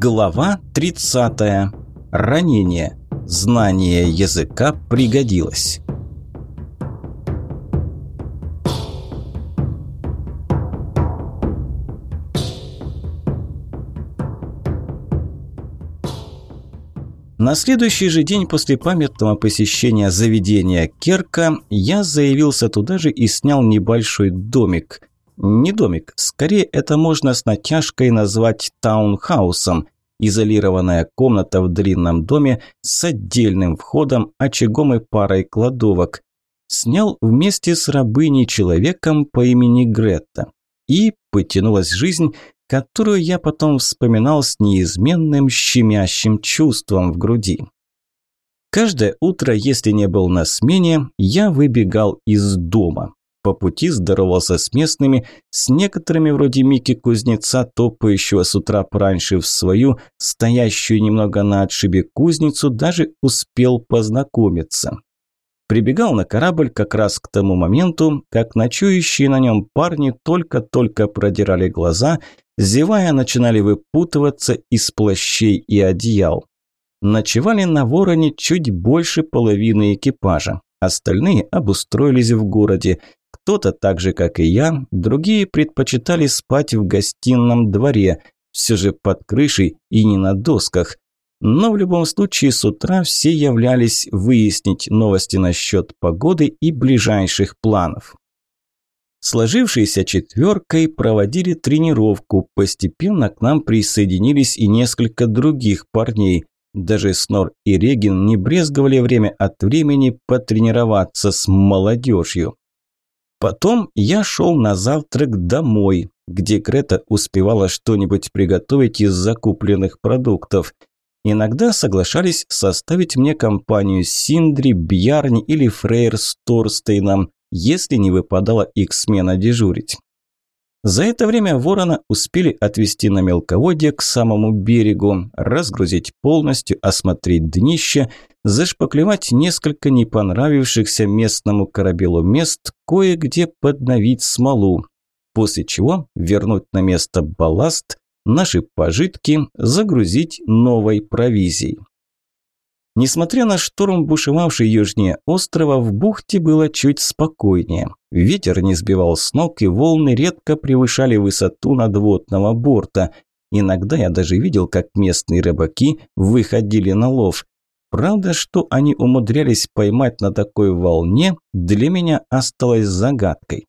Глава 30. Ранение. Знание языка пригодилось. На следующий же день после памятного посещения заведения Керка я заявился туда же и снял небольшой домик. Не домик, скорее это можно с натяжкой назвать таунхаусом. Изолированная комната в длинном доме с отдельным входом, очагом и парой кладовок. Снял вместе с рабыней-человеком по имени Гретта. И потянулась жизнь, которую я потом вспоминал с неизменным щемящим чувством в груди. Каждое утро, если не был на смене, я выбегал из дома. По пути здоровался с местными, с некоторыми вроде Мики Кузнеца, топающего с утра пораньше в свою, стоящую немного на отшибе кузницу, даже успел познакомиться. Прибегал на корабль как раз к тому моменту, как ночующие на нем парни только-только продирали глаза, зевая начинали выпутываться из плащей и одеял. Ночевали на Вороне чуть больше половины экипажа. Остальные обустроились в городе. Кто-то так же, как и я, другие предпочитали спать в гостином дворе, все же под крышей и не на досках. Но в любом случае с утра все являлись выяснить новости насчет погоды и ближайших планов. Сложившейся четверкой проводили тренировку, постепенно к нам присоединились и несколько других парней. Даже Снор и Регин не брезговали время от времени потренироваться с молодежью. Потом я шел на завтрак домой, где Крета успевала что-нибудь приготовить из закупленных продуктов. Иногда соглашались составить мне компанию Синдри, Бьярни или Фрейр с Торстейном, если не выпадала их смена дежурить. За это время ворона успели отвезти на мелководье к самому берегу, разгрузить полностью, осмотреть днище, зашпаклевать несколько не понравившихся местному корабелу мест, кое-где подновить смолу, после чего вернуть на место балласт, наши пожитки, загрузить новой провизией. Несмотря на шторм, бушевавший южнее острова, в бухте было чуть спокойнее. Ветер не сбивал с ног, и волны редко превышали высоту надводного борта. Иногда я даже видел, как местные рыбаки выходили на лов. Правда, что они умудрялись поймать на такой волне, для меня осталось загадкой.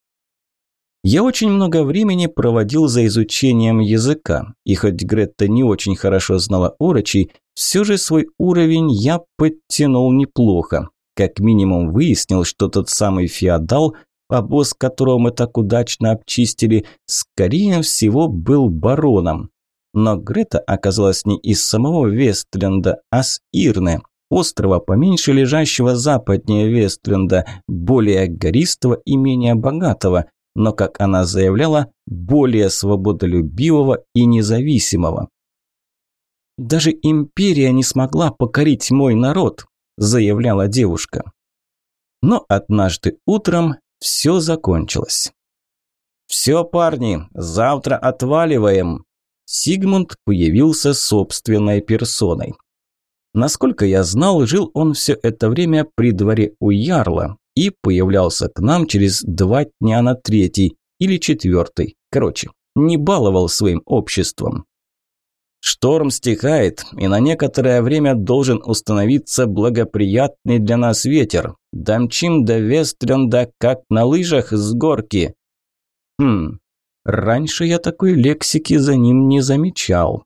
Я очень много времени проводил за изучением языка, и хоть Гретта не очень хорошо знала орочий, все же свой уровень я подтянул неплохо. Как минимум выяснил, что тот самый феодал, обоз которого мы так удачно обчистили, скорее всего был бароном. Но Грета оказалась не из самого Вестленда, а с Ирны, острова поменьше лежащего западнее Вестленда, более гористого и менее богатого – но, как она заявляла, более свободолюбивого и независимого. «Даже империя не смогла покорить мой народ», – заявляла девушка. Но однажды утром все закончилось. «Все, парни, завтра отваливаем!» Сигмунд появился собственной персоной. Насколько я знал, жил он все это время при дворе у Ярла, и появлялся к нам через два дня на третий или четвертый. Короче, не баловал своим обществом. Шторм стихает, и на некоторое время должен установиться благоприятный для нас ветер. Домчим до Вестренда, как на лыжах с горки. Хм, раньше я такой лексики за ним не замечал.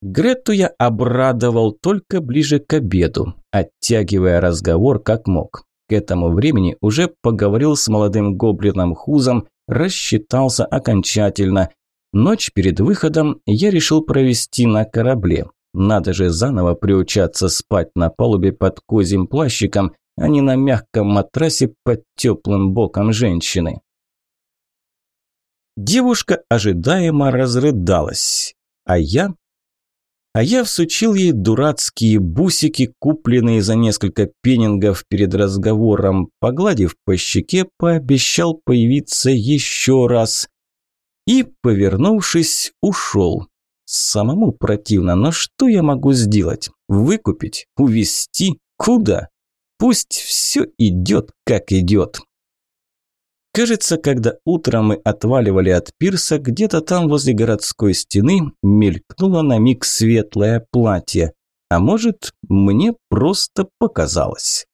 Грету я обрадовал только ближе к обеду, оттягивая разговор как мог. К этому времени уже поговорил с молодым гоблином Хузом, рассчитался окончательно. Ночь перед выходом я решил провести на корабле. Надо же заново приучаться спать на палубе под козьим плащиком, а не на мягком матрасе под теплым боком женщины. Девушка ожидаемо разрыдалась, а я а я всучил ей дурацкие бусики, купленные за несколько пенингов перед разговором, погладив по щеке, пообещал появиться еще раз. И, повернувшись, ушел. Самому противно, но что я могу сделать? Выкупить? Увести? Куда? Пусть все идет, как идет. Кажется, когда утром мы отваливали от пирса, где-то там возле городской стены мелькнуло на миг светлое платье. А может, мне просто показалось.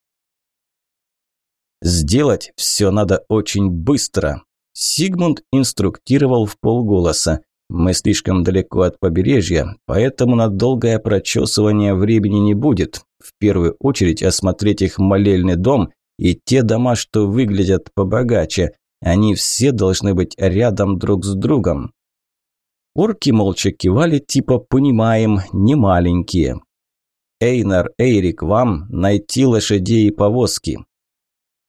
Сделать все надо очень быстро. Сигмунд инструктировал в полголоса. Мы слишком далеко от побережья, поэтому на долгое прочесывание времени не будет. В первую очередь осмотреть их молельный дом и те дома, что выглядят побогаче. Они все должны быть рядом друг с другом. Орки молча кивали, типа «понимаем, не маленькие». «Эйнар, Эйрик, вам найти лошадей и повозки».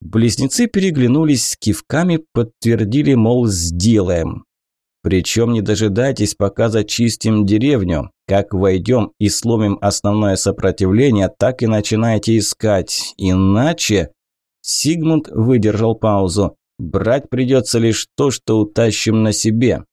Близнецы переглянулись с кивками, подтвердили, мол, сделаем. Причем не дожидайтесь, пока зачистим деревню. Как войдем и сломим основное сопротивление, так и начинайте искать. Иначе...» Сигмунд выдержал паузу. «Брать придется лишь то, что утащим на себе».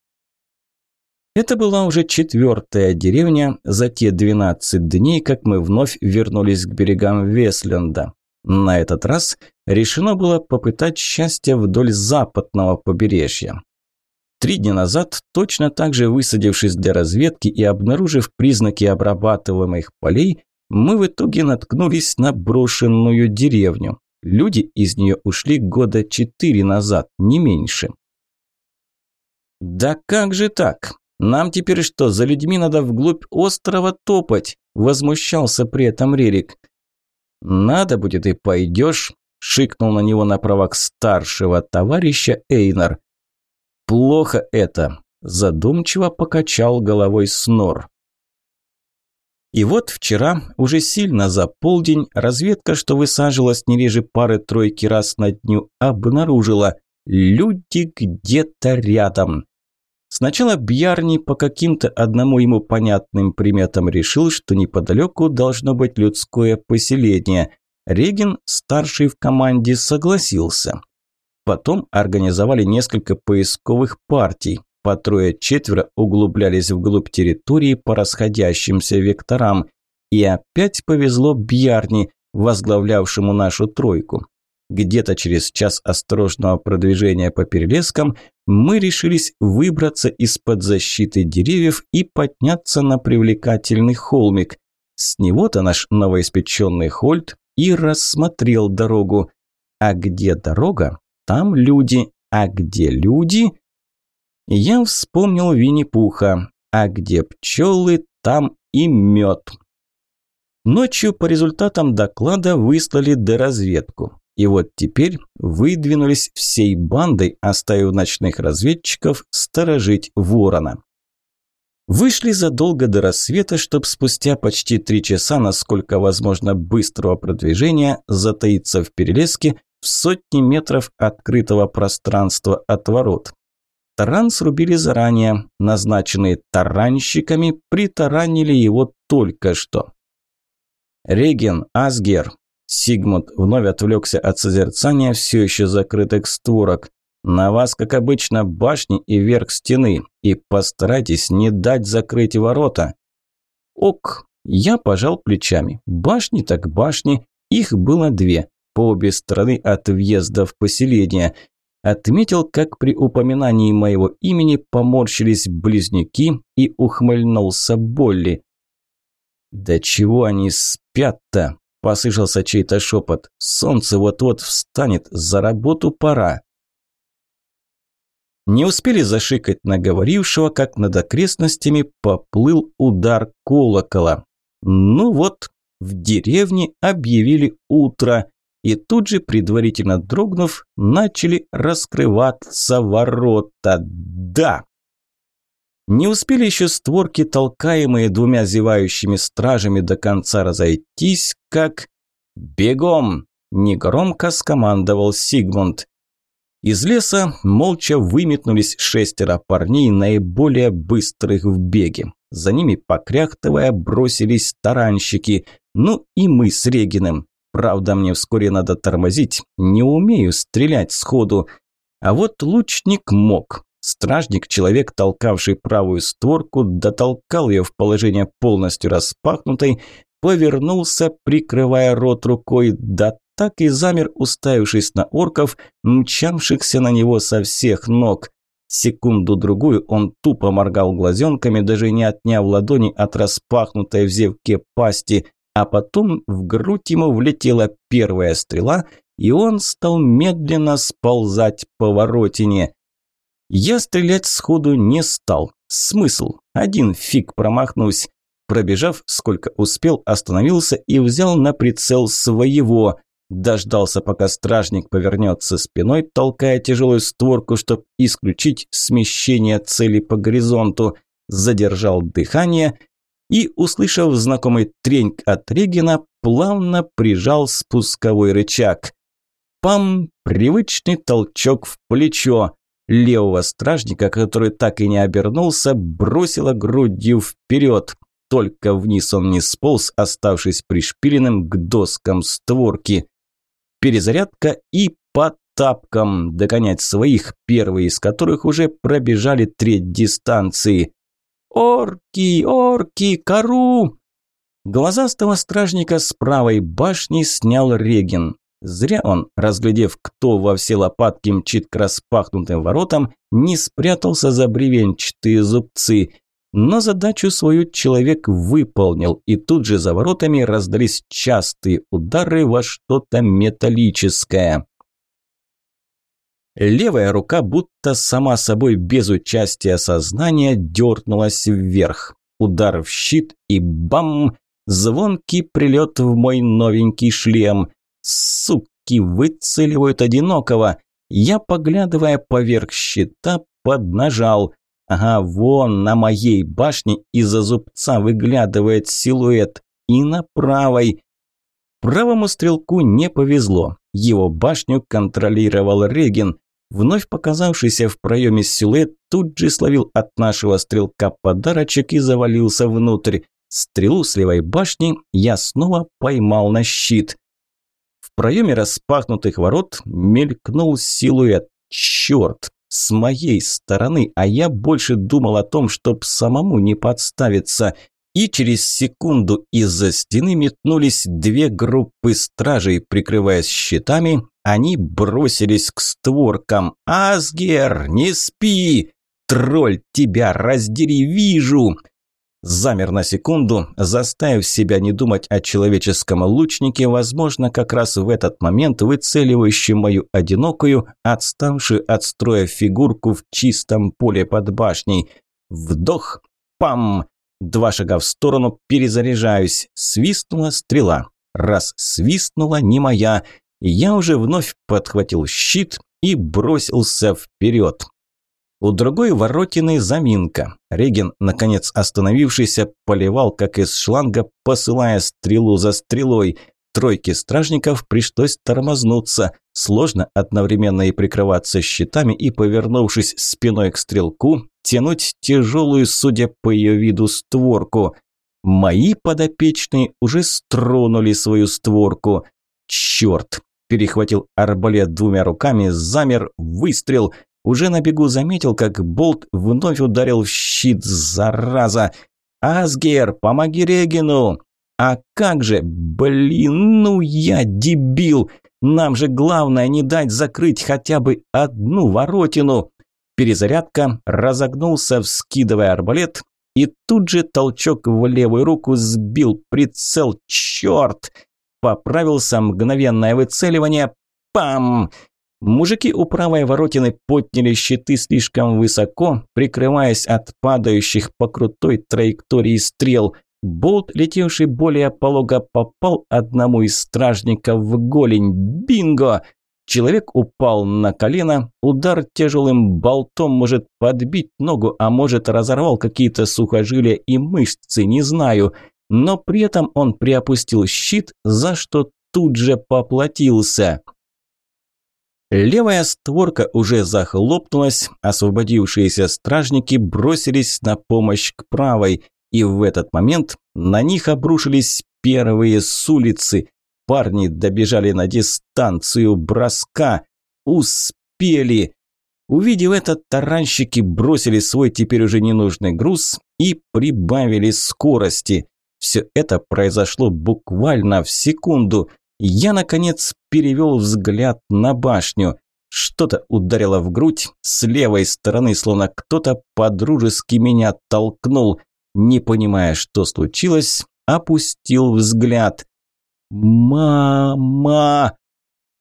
Это была уже четвертая деревня за те 12 дней, как мы вновь вернулись к берегам Весленда. На этот раз решено было попытать счастье вдоль западного побережья. Три дня назад, точно так же высадившись для разведки и обнаружив признаки обрабатываемых полей, мы в итоге наткнулись на брошенную деревню. Люди из нее ушли года четыре назад, не меньше. «Да как же так? Нам теперь что, за людьми надо вглубь острова топать?» – возмущался при этом Рерик. «Надо будет и пойдешь», – шикнул на него на правах старшего товарища Эйнар. Плохо это, задумчиво покачал головой Снор. И вот вчера, уже сильно за полдень, разведка, что высажилась не реже пары-тройки раз на дню, обнаружила – люди где-то рядом. Сначала Бьярни по каким-то одному ему понятным приметам решил, что неподалеку должно быть людское поселение. Регин, старший в команде, согласился. Потом организовали несколько поисковых партий. По трое-четверо углублялись вглубь территории по расходящимся векторам. И опять повезло Бьярни, возглавлявшему нашу тройку. Где-то через час осторожного продвижения по перелескам мы решились выбраться из-под защиты деревьев и подняться на привлекательный холмик. С него-то наш новоиспеченный Хольт и рассмотрел дорогу. А где дорога, там люди, а где люди? Я вспомнил Винни-Пуха, а где пчелы, там и мед. Ночью по результатам доклада выслали доразведку. И вот теперь выдвинулись всей бандой, оставив ночных разведчиков сторожить ворона. Вышли задолго до рассвета, чтобы спустя почти три часа, насколько возможно быстрого продвижения, затаиться в перелеске в сотни метров открытого пространства от ворот. Таран срубили заранее, назначенные таранщиками притаранили его только что. «Реген, Асгер!» Сигмунд вновь отвлекся от созерцания все еще закрытых створок. «На вас, как обычно, башни и верх стены, и постарайтесь не дать закрыть ворота». «Ок!» Я пожал плечами. Башни так башни, их было две по обе стороны от въезда в поселение. Отметил, как при упоминании моего имени поморщились близнюки и ухмыльнулся Болли. «Да чего они спят-то?» – послышался чей-то шепот. «Солнце вот-вот встанет, за работу пора». Не успели зашикать наговорившего, как над окрестностями поплыл удар колокола. Ну вот, в деревне объявили утро, и тут же, предварительно дрогнув, начали раскрываться ворота. Да! Не успели еще створки, толкаемые двумя зевающими стражами, до конца разойтись, как... «Бегом!» – негромко скомандовал Сигмунд. Из леса молча выметнулись шестеро парней, наиболее быстрых в беге. За ними, покряхтывая, бросились таранщики. Ну и мы с Региным. Правда, мне вскоре надо тормозить, не умею стрелять сходу. А вот лучник мог. Стражник, человек, толкавший правую створку, дотолкал ее в положение полностью распахнутой, повернулся, прикрывая рот рукой, да так и замер, уставившись на орков, мчавшихся на него со всех ног. Секунду-другую он тупо моргал глазенками, даже не отняв ладони от распахнутой в зевке пасти, а потом в грудь ему влетела первая стрела, и он стал медленно сползать по воротине. Я стрелять сходу не стал. Смысл? Один фиг промахнусь. Пробежав, сколько успел, остановился и взял на прицел своего. Дождался, пока стражник повернется спиной, толкая тяжелую створку, чтобы исключить смещение цели по горизонту. Задержал дыхание и, услышав знакомый треньк от Регина, плавно прижал спусковой рычаг. Пам! Привычный толчок в плечо. Левого стражника, который так и не обернулся, бросило грудью вперед. Только вниз он не сполз, оставшись пришпиленным к доскам створки. Перезарядка и по тапкам догонять своих, первые из которых уже пробежали треть дистанции. «Орки! Орки! Кару!» Глазастого стражника с правой башни снял Регин. Зря он, разглядев, кто во все лопатки мчит к распахнутым воротам, не спрятался за бревенчатые зубцы. Но задачу свою человек выполнил, и тут же за воротами раздались частые удары во что-то металлическое. Левая рука, будто сама собой без участия сознания, дернулась вверх. Удар в щит и бам! Звонкий прилет в мой новенький шлем. Суки выцеливают одинокого. Я, поглядывая поверх щита, поднажал. Ага, вон на моей башне из-за зубца выглядывает силуэт. И на правой. Правому стрелку не повезло. Его башню контролировал Регин. Вновь показавшийся в проеме силуэт тут же словил от нашего стрелка подарочек и завалился внутрь. Стрелу с левой башни я снова поймал на щит. Проеме распахнутых ворот мелькнул силуэт. Черт, с моей стороны, а я больше думал о том, чтоб самому не подставиться. И через секунду из-за стены метнулись две группы стражей, прикрываясь щитами, они бросились к створкам. «Асгер, не спи! Тролль, тебя раздери, вижу!» Замер на секунду, заставив себя не думать о человеческом лучнике, возможно, как раз в этот момент выцеливающий мою одинокую, отставшую от строя фигурку в чистом поле под башней. Вдох, пам! Два шага в сторону, перезаряжаюсь. Свистнула стрела. Раз свистнула, не моя. Я уже вновь подхватил щит и бросился вперед. У другой воротины заминка. Реген, наконец остановившийся, поливал, как из шланга, посылая стрелу за стрелой. Тройке стражников пришлось тормознуться. Сложно одновременно и прикрываться щитами и, повернувшись спиной к стрелку, тянуть тяжелую, судя по ее виду, створку. Мои подопечные уже стронули свою створку. Черт! Перехватил арбалет двумя руками, замер, выстрел – уже на бегу заметил, как болт вновь ударил в щит, зараза. «Асгер, помоги Регину!» «А как же? Блин, ну я дебил! Нам же главное не дать закрыть хотя бы одну воротину!» Перезарядка, разогнулся, вскидывая арбалет, и тут же толчок в левую руку сбил прицел. «Черт!» Поправился мгновенное выцеливание. «Пам!» Мужики у правой воротины подняли щиты слишком высоко, прикрываясь от падающих по крутой траектории стрел. Болт, летевший более полого, попал одному из стражников в голень. Бинго! Человек упал на колено, удар тяжелым болтом может подбить ногу, а может разорвал какие-то сухожилия и мышцы, не знаю. Но при этом он приопустил щит, за что тут же поплатился. Левая створка уже захлопнулась, освободившиеся стражники бросились на помощь к правой, и в этот момент на них обрушились первые с улицы. Парни добежали на дистанцию броска. Успели. Увидев это, таранщики бросили свой теперь уже ненужный груз и прибавили скорости. Все это произошло буквально в секунду. Я, наконец, перевел взгляд на башню. Что-то ударило в грудь, с левой стороны, словно кто-то подружески меня толкнул. Не понимая, что случилось, опустил взгляд. «Мама!»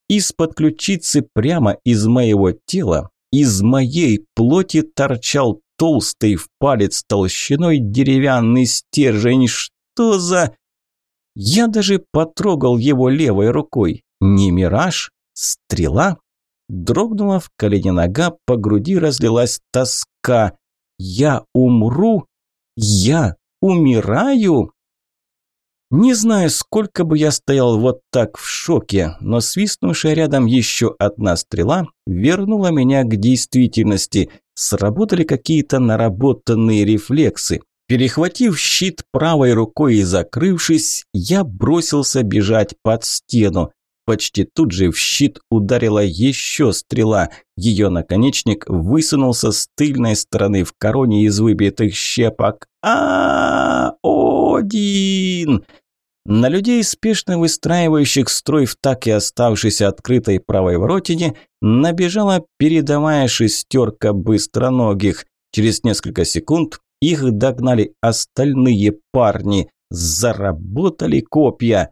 Из-под ключицы прямо из моего тела из моей плоти торчал толстый в палец толщиной деревянный стержень. Что за... Я даже потрогал его левой рукой. Не мираж? Стрела? Дрогнула в колени нога, по груди разлилась тоска. Я умру? Я умираю? Не знаю, сколько бы я стоял вот так в шоке, но свистнувшая рядом еще одна стрела вернула меня к действительности. Сработали какие-то наработанные рефлексы. Перехватив щит правой рукой и закрывшись, я бросился бежать под стену. Почти тут же в щит ударила еще стрела. Ее наконечник высунулся с тыльной стороны в короне из выбитых щепок. а, Один! На людей, спешно выстраивающих строй в так и оставшейся открытой правой воротине, набежала передовая шестерка быстроногих. Через несколько секунд их догнали остальные парни. Заработали копья.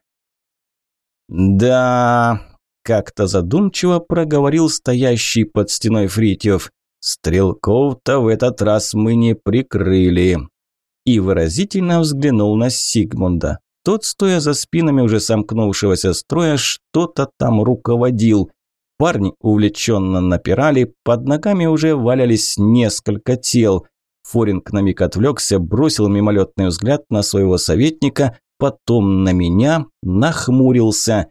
«Да...» – как-то задумчиво проговорил стоящий под стеной Фритьев. «Стрелков-то в этот раз мы не прикрыли». И выразительно взглянул на Сигмунда. Тот, стоя за спинами уже сомкнувшегося строя, что-то там руководил. Парни увлеченно напирали, под ногами уже валялись несколько тел. Форинг на миг отвлекся, бросил мимолетный взгляд на своего советника, потом на меня, нахмурился.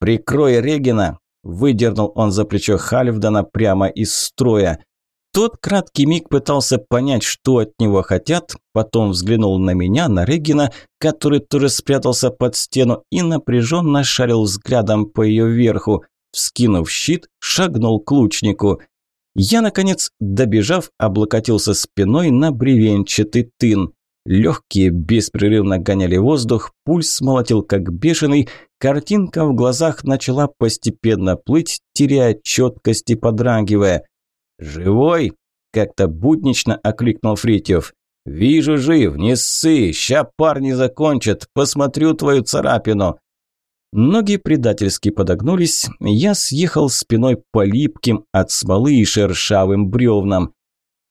«Прикрой Регина!» – выдернул он за плечо Хальфдана прямо из строя. Тот краткий миг пытался понять, что от него хотят, потом взглянул на меня, на Регина, который тоже спрятался под стену и напряженно шарил взглядом по ее верху. Вскинув щит, шагнул к лучнику. Я, наконец, добежав, облокотился спиной на бревенчатый тын. Легкие беспрерывно гоняли воздух, пульс молотил как бешеный, картинка в глазах начала постепенно плыть, теряя четкость и подрагивая. «Живой?» – как-то буднично окликнул Фритьев. «Вижу, жив, не ссы, ща парни закончат, посмотрю твою царапину». Ноги предательски подогнулись, я съехал спиной по липким от смолы и шершавым бревнам.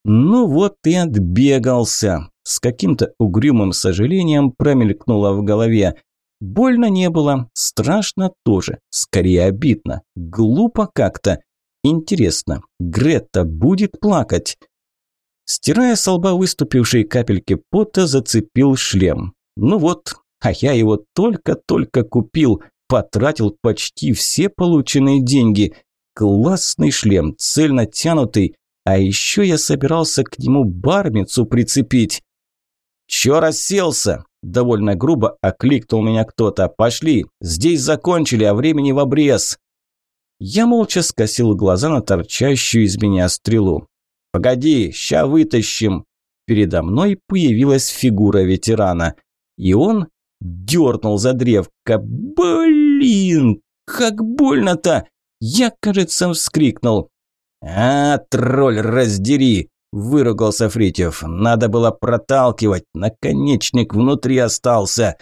Ну вот и отбегался. С каким-то угрюмым сожалением промелькнуло в голове. Больно не было, страшно тоже, скорее обидно, глупо как-то. Интересно, Гретта будет плакать? Стирая с лба выступившие капельки пота, зацепил шлем. Ну вот, а я его только-только купил, потратил почти все полученные деньги. Классный шлем, цельно тянутый, а еще я собирался к нему бармицу прицепить. «Чё расселся?» – довольно грубо окликнул меня кто-то. «Пошли, здесь закончили, а времени в обрез». Я молча скосил глаза на торчащую из меня стрелу. «Погоди, ща вытащим!» Передо мной появилась фигура ветерана. И он дернул за древко. «Блин, как больно-то!» Я, кажется, вскрикнул. «А, тролль, раздери!» – выругался Фритьев. «Надо было проталкивать, наконечник внутри остался!»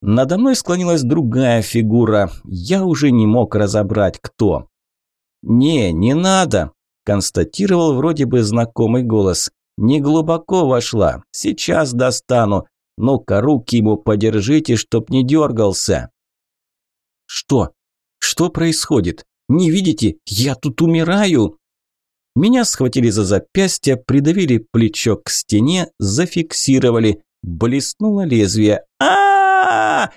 Надо мной склонилась другая фигура. Я уже не мог разобрать, кто. «Не, не надо», – констатировал вроде бы знакомый голос. «Не глубоко вошла. Сейчас достану. Ну-ка, руки ему подержите, чтоб не дергался». «Что? Что происходит? Не видите? Я тут умираю!» Меня схватили за запястье, придавили плечо к стене, зафиксировали. Блеснуло лезвие. а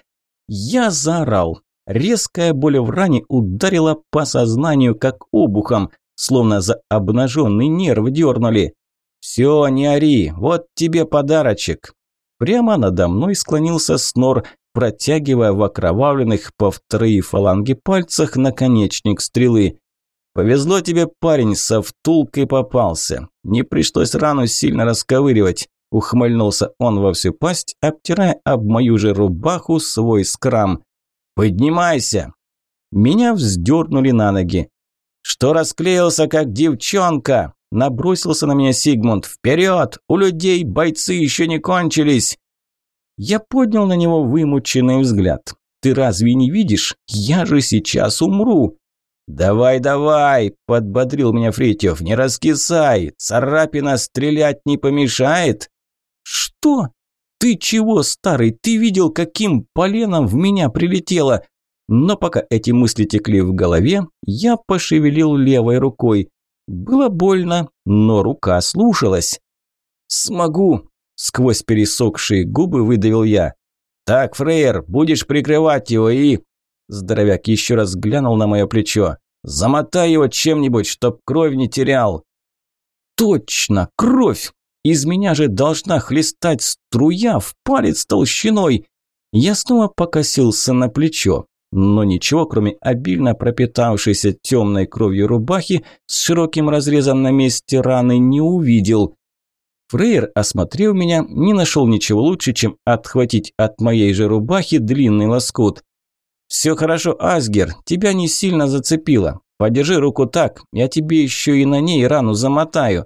я заорал. Резкая боль в ране ударила по сознанию, как обухом, словно за обнаженный нерв дернули. «Все, не ори, вот тебе подарочек». Прямо надо мной склонился снор, протягивая в окровавленных по вторые фаланги пальцах наконечник стрелы. «Повезло тебе, парень, со втулкой попался. Не пришлось рану сильно расковыривать», – ухмыльнулся он во всю пасть, обтирая об мою же рубаху свой скрам. «Поднимайся!» Меня вздернули на ноги. «Что расклеился, как девчонка?» – набросился на меня Сигмунд. «Вперед! У людей бойцы еще не кончились!» Я поднял на него вымученный взгляд. «Ты разве не видишь? Я же сейчас умру!» «Давай, давай!» – подбодрил меня Фритьев. «Не раскисай! Царапина стрелять не помешает!» «Что? Ты чего, старый? Ты видел, каким поленом в меня прилетело?» Но пока эти мысли текли в голове, я пошевелил левой рукой. Было больно, но рука слушалась. «Смогу!» – сквозь пересохшие губы выдавил я. «Так, Фрейер, будешь прикрывать его и...» Здоровяк еще раз глянул на мое плечо. «Замотай его чем-нибудь, чтоб кровь не терял». «Точно, кровь! Из меня же должна хлестать струя в палец толщиной!» Я снова покосился на плечо, но ничего, кроме обильно пропитавшейся темной кровью рубахи с широким разрезом на месте раны, не увидел. Фрейер, осмотрев меня, не нашел ничего лучше, чем отхватить от моей же рубахи длинный лоскут. «Все хорошо, Асгер, тебя не сильно зацепило. Подержи руку так, я тебе еще и на ней рану замотаю».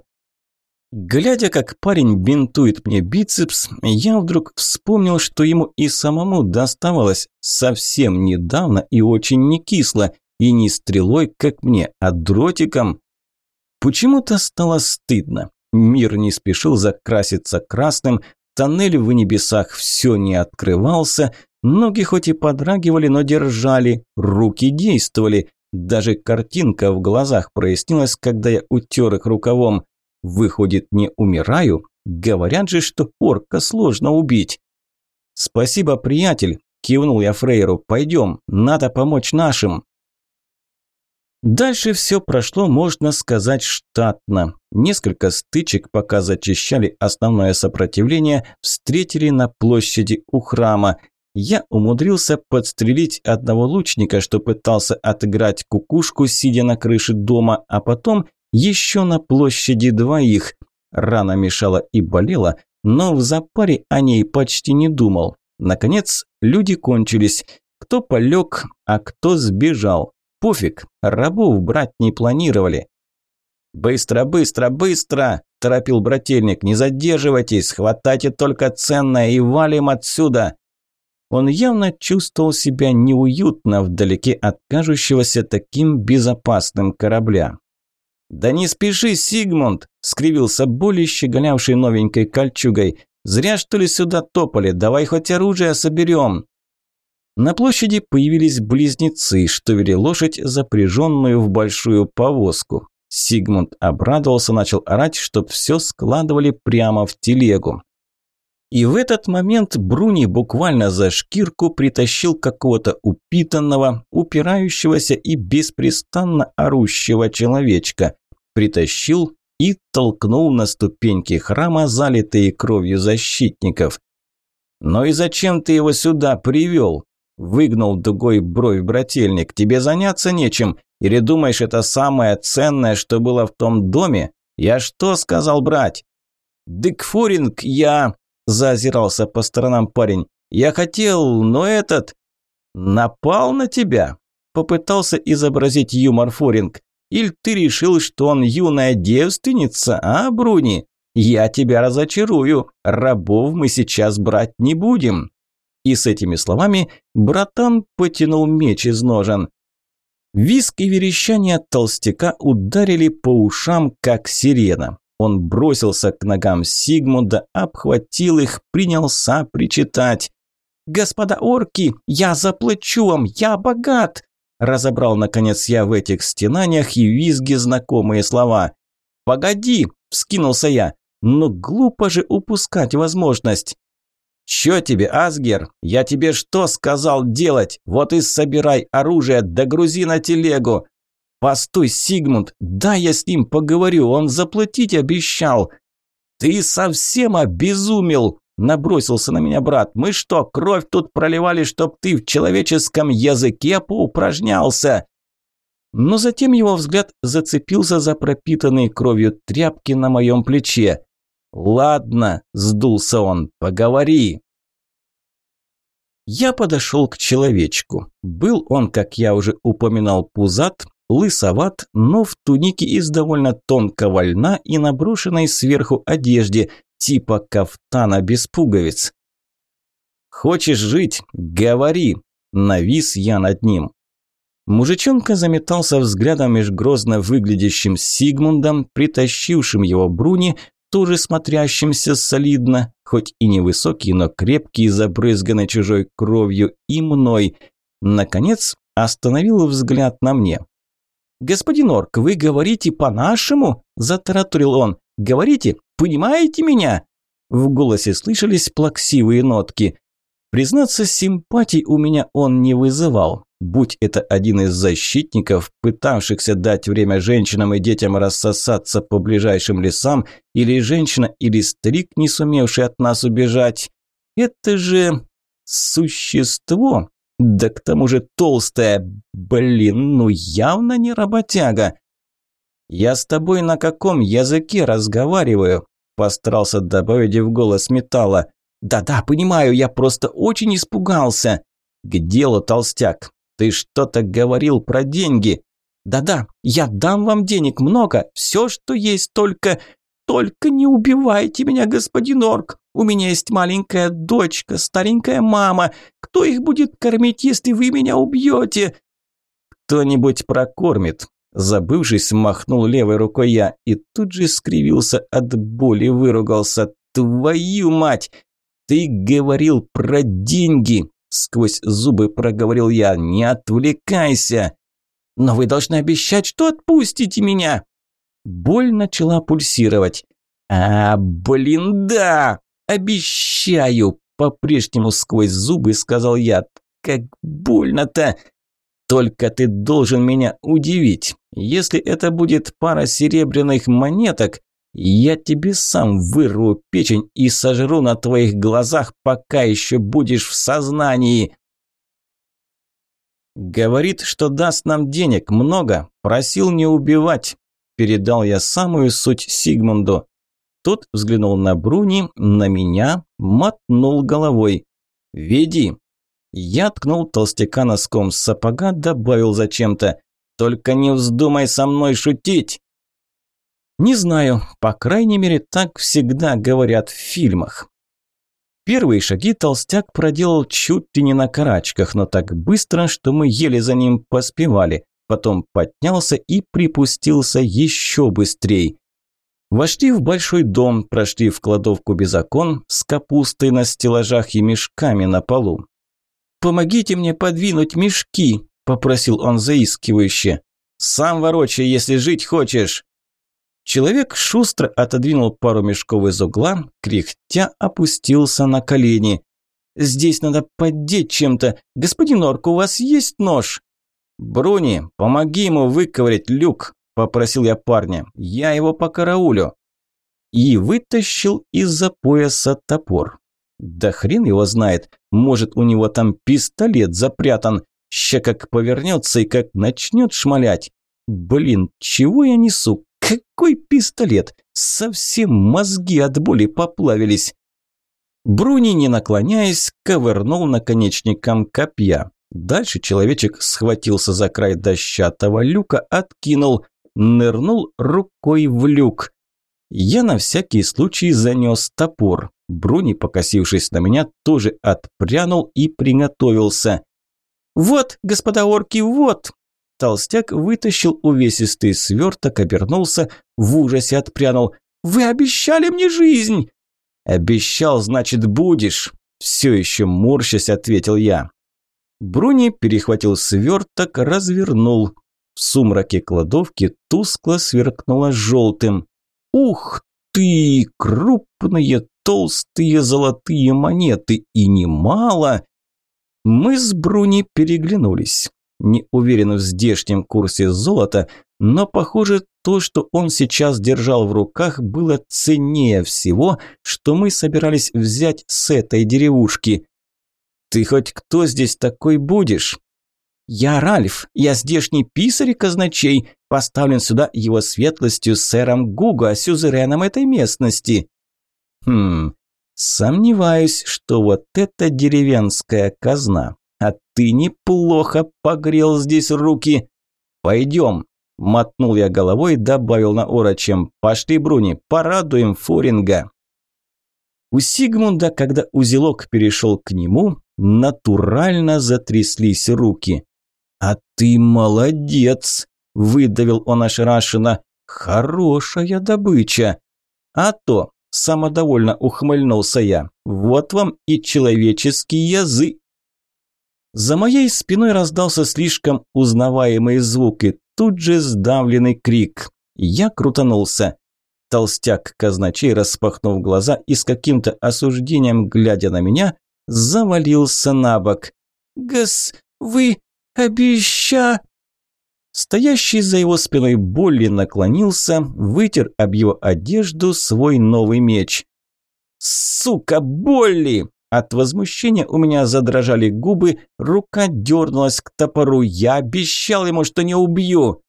Глядя, как парень бинтует мне бицепс, я вдруг вспомнил, что ему и самому доставалось совсем недавно и очень не кисло, и не стрелой, как мне, а дротиком. Почему-то стало стыдно. Мир не спешил закраситься красным, тоннель в небесах все не открывался, Ноги хоть и подрагивали, но держали, руки действовали. Даже картинка в глазах прояснилась, когда я утер их рукавом. Выходит, не умираю? Говорят же, что орка сложно убить. «Спасибо, приятель», – кивнул я Фрейру. «Пойдем, надо помочь нашим». Дальше все прошло, можно сказать, штатно. Несколько стычек, пока зачищали основное сопротивление, встретили на площади у храма я умудрился подстрелить одного лучника, что пытался отыграть кукушку, сидя на крыше дома, а потом еще на площади двоих. Рана мешала и болела, но в запаре о ней почти не думал. Наконец, люди кончились. Кто полег, а кто сбежал. Пофиг, рабов брать не планировали. «Быстро, быстро, быстро!» – торопил брательник. «Не задерживайтесь, хватайте только ценное и валим отсюда!» Он явно чувствовал себя неуютно вдалеке от кажущегося таким безопасным корабля. «Да не спеши, Сигмунд!» – скривился более щеголявший новенькой кольчугой. «Зря, что ли, сюда топали? Давай хоть оружие соберем!» На площади появились близнецы, что вели лошадь, запряженную в большую повозку. Сигмунд обрадовался, начал орать, чтоб все складывали прямо в телегу. И в этот момент Бруни буквально за шкирку притащил какого-то упитанного, упирающегося и беспрестанно орущего человечка. Притащил и толкнул на ступеньки храма, залитые кровью защитников. «Ну и зачем ты его сюда привел?» – выгнул дугой бровь брательник. «Тебе заняться нечем? Или думаешь, это самое ценное, что было в том доме? Я что сказал брать?» «Дикфуринг, я...» Заозирался по сторонам парень. «Я хотел, но этот...» «Напал на тебя?» Попытался изобразить юмор Форинг. «Иль ты решил, что он юная девственница, а, Бруни? Я тебя разочарую. Рабов мы сейчас брать не будем». И с этими словами братан потянул меч из ножен. Виск и верещание толстяка ударили по ушам, как сирена. Он бросился к ногам Сигмунда, обхватил их, принялся причитать. «Господа орки, я заплачу вам, я богат!» Разобрал, наконец, я в этих стенаниях и визге знакомые слова. «Погоди!» – вскинулся я. «Но глупо же упускать возможность!» «Чё тебе, Асгер? Я тебе что сказал делать? Вот и собирай оружие, догрузи на телегу!» «Постой, Сигмунд, да я с ним поговорю, он заплатить обещал». «Ты совсем обезумел!» – набросился на меня брат. «Мы что, кровь тут проливали, чтоб ты в человеческом языке поупражнялся?» Но затем его взгляд зацепился за пропитанные кровью тряпки на моем плече. «Ладно», – сдулся он, – «поговори». Я подошел к человечку. Был он, как я уже упоминал, пузат, лысоват, но в тунике из довольно тонкого льна и наброшенной сверху одежде, типа кафтана без пуговиц. «Хочешь жить? Говори!» – навис я над ним. Мужичонка заметался взглядом меж грозно выглядящим Сигмундом, притащившим его Бруни, тоже смотрящимся солидно, хоть и невысокий, но крепкий, забрызганный чужой кровью, и мной. Наконец, остановил взгляд на мне. «Господин Орк, вы говорите по-нашему?» – затараторил он. «Говорите, понимаете меня?» В голосе слышались плаксивые нотки. Признаться, симпатий у меня он не вызывал. Будь это один из защитников, пытавшихся дать время женщинам и детям рассосаться по ближайшим лесам, или женщина, или старик, не сумевший от нас убежать. Это же существо, да к тому же толстое, блин, ну явно не работяга. «Я с тобой на каком языке разговариваю?» – постарался добавить в голос металла. «Да-да, понимаю, я просто очень испугался». «К делу, толстяк. Ты что-то говорил про деньги. Да-да, я дам вам денег много, все, что есть, только... Только не убивайте меня, господин Орк. У меня есть маленькая дочка, старенькая мама. Кто их будет кормить, если вы меня убьете? Кто-нибудь прокормит. Забывшись, махнул левой рукой я и тут же скривился от боли, выругался. Твою мать! Ты говорил про деньги сквозь зубы проговорил я. Не отвлекайся. Но вы должны обещать, что отпустите меня. Боль начала пульсировать. А, блин, да. Обещаю, по-прежнему сквозь зубы сказал я. Как больно-то. Только ты должен меня удивить. Если это будет пара серебряных монеток, я тебе сам вырву печень и сожру на твоих глазах, пока еще будешь в сознании. Говорит, что даст нам денег много, просил не убивать. Передал я самую суть Сигмунду. Тот взглянул на Бруни, на меня, мотнул головой. «Веди». Я ткнул толстяка носком сапога, добавил зачем-то. «Только не вздумай со мной шутить!» Не знаю, по крайней мере, так всегда говорят в фильмах. Первые шаги толстяк проделал чуть ли не на карачках, но так быстро, что мы еле за ним поспевали. Потом поднялся и припустился еще быстрее. Вошли в большой дом, прошли в кладовку без окон с капустой на стеллажах и мешками на полу. «Помогите мне подвинуть мешки», – попросил он заискивающе. «Сам ворочай, если жить хочешь». Человек шустро отодвинул пару мешков из угла, кряхтя опустился на колени. «Здесь надо поддеть чем-то. Господин Орк, у вас есть нож?» «Бруни, помоги ему выковырять люк», – попросил я парня. «Я его по караулю». И вытащил из-за пояса топор. Да хрен его знает, может у него там пистолет запрятан. Ща как повернется и как начнет шмалять. Блин, чего я несу? Какой пистолет? Совсем мозги от боли поплавились. Бруни, не наклоняясь, ковырнул наконечником копья. Дальше человечек схватился за край дощатого люка, откинул, нырнул рукой в люк. Я на всякий случай занес топор. Бруни, покосившись на меня, тоже отпрянул и приготовился. «Вот, господа орки, вот!» Толстяк вытащил увесистый сверток, обернулся, в ужасе отпрянул. «Вы обещали мне жизнь!» «Обещал, значит, будешь!» Все еще морщась, ответил я. Бруни перехватил сверток, развернул. В сумраке кладовки тускло сверкнуло желтым. «Ух ты! Крупные, толстые золотые монеты! И немало!» Мы с Бруни переглянулись. Не уверен в здешнем курсе золота, но, похоже, то, что он сейчас держал в руках, было ценнее всего, что мы собирались взять с этой деревушки. «Ты хоть кто здесь такой будешь?» «Я Ральф, я здешний писарь и казначей, поставлен сюда его светлостью сэром Гуго, сюзереном этой местности». «Хм, сомневаюсь, что вот это деревенская казна. А ты неплохо погрел здесь руки. Пойдем». Мотнул я головой и добавил на орочем. «Пошли, Бруни, порадуем Форинга». У Сигмунда, когда узелок перешел к нему, натурально затряслись руки. «А ты молодец!» – выдавил он ошарашенно. «Хорошая добыча!» «А то!» – самодовольно ухмыльнулся я. «Вот вам и человеческий язык!» За моей спиной раздался слишком узнаваемый звук и тут же сдавленный крик. Я крутанулся. Толстяк казначей, распахнув глаза и с каким-то осуждением, глядя на меня, завалился на бок. «Гос, вы обеща...» Стоящий за его спиной Болли наклонился, вытер об его одежду свой новый меч. «Сука, Болли!» От возмущения у меня задрожали губы, рука дернулась к топору. «Я обещал ему, что не убью!»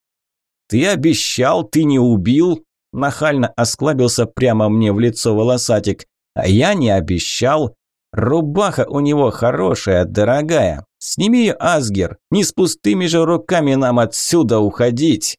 «Ты обещал, ты не убил?» Нахально осклабился прямо мне в лицо волосатик. «А я не обещал. Рубаха у него хорошая, дорогая. Сними Асгер. Не с пустыми же руками нам отсюда уходить!»